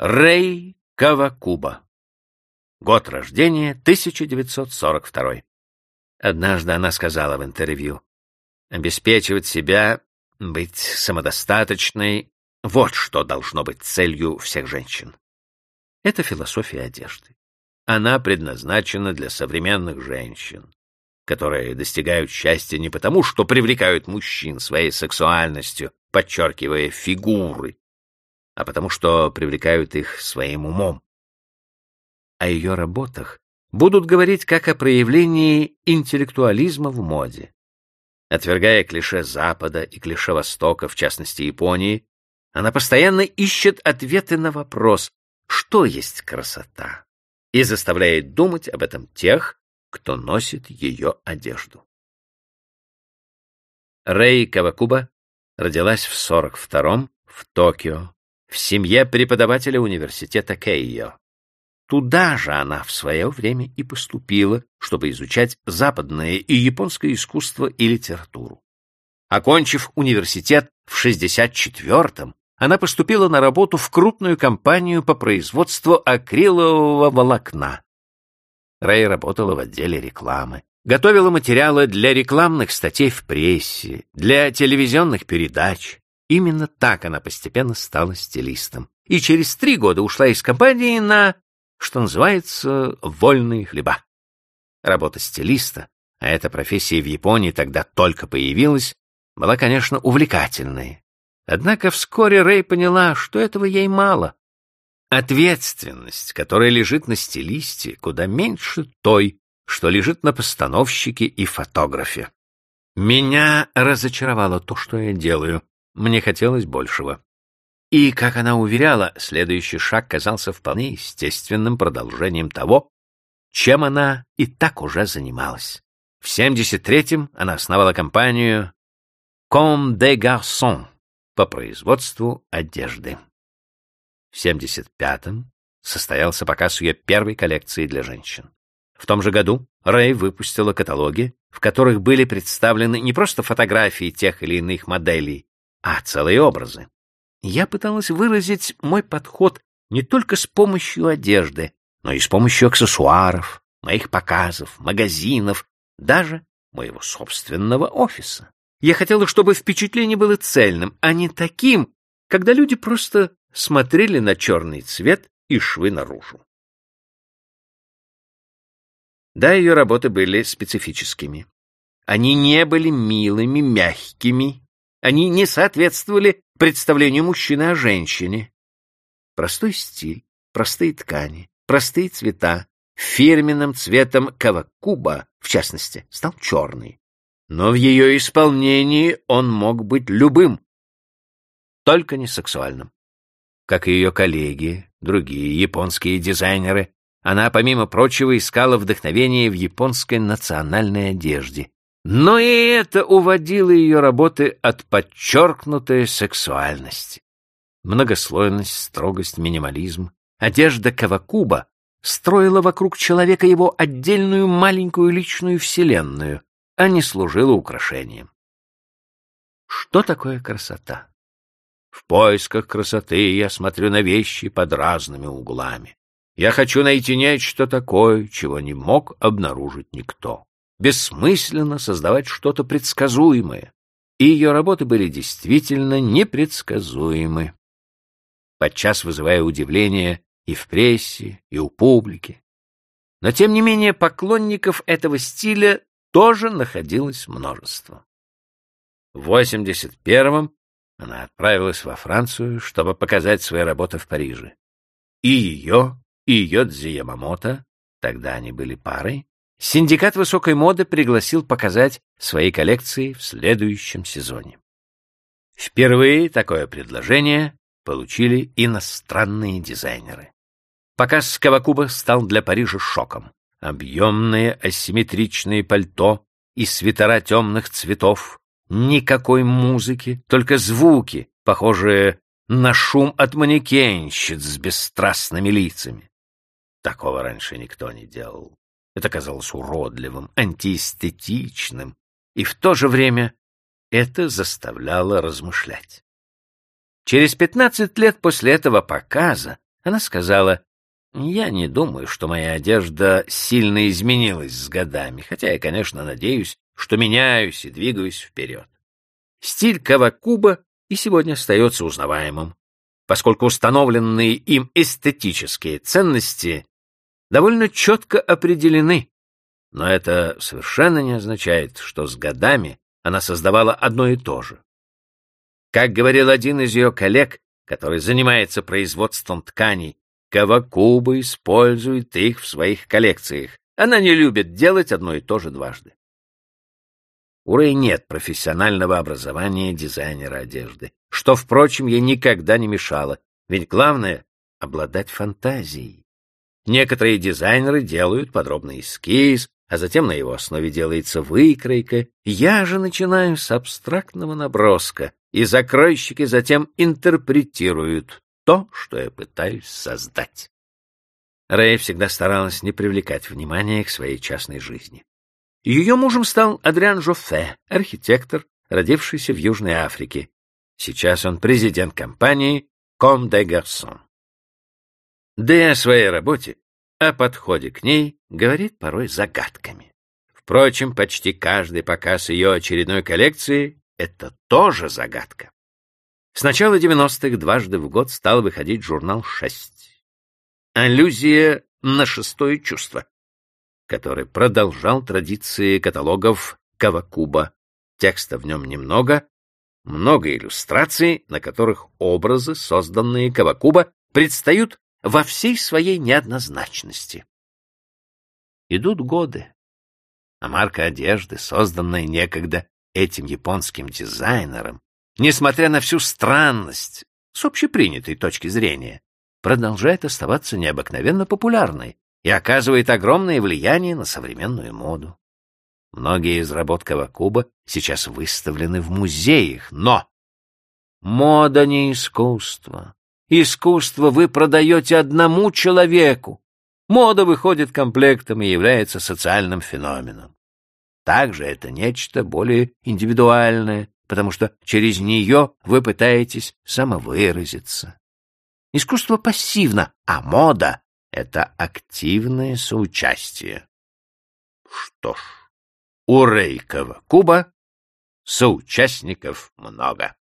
Рэй Кавакуба. Год рождения 1942. Однажды она сказала в интервью, обеспечивать себя, быть самодостаточной — вот что должно быть целью всех женщин. Это философия одежды. Она предназначена для современных женщин, которые достигают счастья не потому, что привлекают мужчин своей сексуальностью, подчеркивая фигуры, а потому что привлекают их своим умом. О ее работах будут говорить как о проявлении интеллектуализма в моде. Отвергая клише Запада и клише Востока, в частности Японии, она постоянно ищет ответы на вопрос, что есть красота, и заставляет думать об этом тех, кто носит ее одежду. Рэй Кавакуба родилась в 42-м в Токио, в семье преподавателя университета Кейо. Туда же она в свое время и поступила, чтобы изучать западное и японское искусство и литературу. Окончив университет в 64-м, она поступила на работу в крупную компанию по производству акрилового волокна. Рэй работала в отделе рекламы, готовила материалы для рекламных статей в прессе, для телевизионных передач. Именно так она постепенно стала стилистом. И через три года ушла из компании на, что называется, вольные хлеба. Работа стилиста, а эта профессия в Японии тогда только появилась, была, конечно, увлекательной. Однако вскоре Рэй поняла, что этого ей мало. Ответственность, которая лежит на стилисте, куда меньше той, что лежит на постановщике и фотографе. Меня разочаровало то, что я делаю. Мне хотелось большего. И, как она уверяла, следующий шаг казался вполне естественным продолжением того, чем она и так уже занималась. В 73-м она основала компанию «Comme des Garçons» по производству одежды. В 75-м состоялся показ ее первой коллекции для женщин. В том же году Рэй выпустила каталоги, в которых были представлены не просто фотографии тех или иных моделей, а целые образы. Я пыталась выразить мой подход не только с помощью одежды, но и с помощью аксессуаров, моих показов, магазинов, даже моего собственного офиса. Я хотела, чтобы впечатление было цельным, а не таким, когда люди просто смотрели на черный цвет и швы наружу. Да, ее работы были специфическими. Они не были милыми, мягкими. Они не соответствовали представлению мужчины о женщине. Простой стиль, простые ткани, простые цвета. Фирменным цветом Кавакуба, в частности, стал черный но в ее исполнении он мог быть любым, только не сексуальным. Как и ее коллеги, другие японские дизайнеры, она, помимо прочего, искала вдохновение в японской национальной одежде. Но и это уводило ее работы от подчеркнутой сексуальности. Многослойность, строгость, минимализм. Одежда Кавакуба строила вокруг человека его отдельную маленькую личную вселенную, а не служила украшением. Что такое красота? В поисках красоты я смотрю на вещи под разными углами. Я хочу найти нечто такое, чего не мог обнаружить никто. Бессмысленно создавать что-то предсказуемое. И ее работы были действительно непредсказуемы, подчас вызывая удивление и в прессе, и у публики. Но, тем не менее, поклонников этого стиля тоже находилось множество. В 81-м она отправилась во Францию, чтобы показать свои работы в Париже. И ее, и Йодзи Ямамото, тогда они были парой, синдикат высокой моды пригласил показать свои коллекции в следующем сезоне. Впервые такое предложение получили иностранные дизайнеры. Показ Кавакуба стал для Парижа шоком. Объемные асимметричные пальто и свитера темных цветов. Никакой музыки, только звуки, похожие на шум от манекенщиц с бесстрастными лицами. Такого раньше никто не делал. Это казалось уродливым, антиэстетичным, и в то же время это заставляло размышлять. Через пятнадцать лет после этого показа Она сказала, «Я не думаю, что моя одежда сильно изменилась с годами, хотя я, конечно, надеюсь, что меняюсь и двигаюсь вперед. Стиль Кавакуба и сегодня остается узнаваемым, поскольку установленные им эстетические ценности довольно четко определены, но это совершенно не означает, что с годами она создавала одно и то же. Как говорил один из ее коллег, который занимается производством тканей, Кавакуба использует их в своих коллекциях. Она не любит делать одно и то же дважды. У Рэй нет профессионального образования дизайнера одежды, что, впрочем, ей никогда не мешало, ведь главное — обладать фантазией. Некоторые дизайнеры делают подробный эскиз, а затем на его основе делается выкройка. Я же начинаю с абстрактного наброска, и закройщики затем интерпретируют то, что я пытаюсь создать. Рэй всегда старалась не привлекать внимания к своей частной жизни. Ее мужем стал Адриан Жоффе, архитектор, родившийся в Южной Африке. Сейчас он президент компании Comme des Garçons. Да и о своей работе, о подходе к ней говорит порой загадками. Впрочем, почти каждый показ ее очередной коллекции — это тоже загадка. С начала 90-х дважды в год стал выходить журнал «Шесть». Аллюзия на шестое чувство, который продолжал традиции каталогов Кавакуба. Текста в нем немного, много иллюстраций, на которых образы, созданные Кавакуба, предстают во всей своей неоднозначности. Идут годы, а марка одежды, созданная некогда этим японским дизайнером, несмотря на всю странность с общепринятой точки зрения, продолжает оставаться необыкновенно популярной и оказывает огромное влияние на современную моду. Многие из работ Кавакуба сейчас выставлены в музеях, но мода не искусство. Искусство вы продаете одному человеку. Мода выходит комплектом и является социальным феноменом. Также это нечто более индивидуальное, потому что через нее вы пытаетесь самовыразиться. Искусство пассивно, а мода это активное соучастие. Что ж, у Рейкова Куба соучастников много.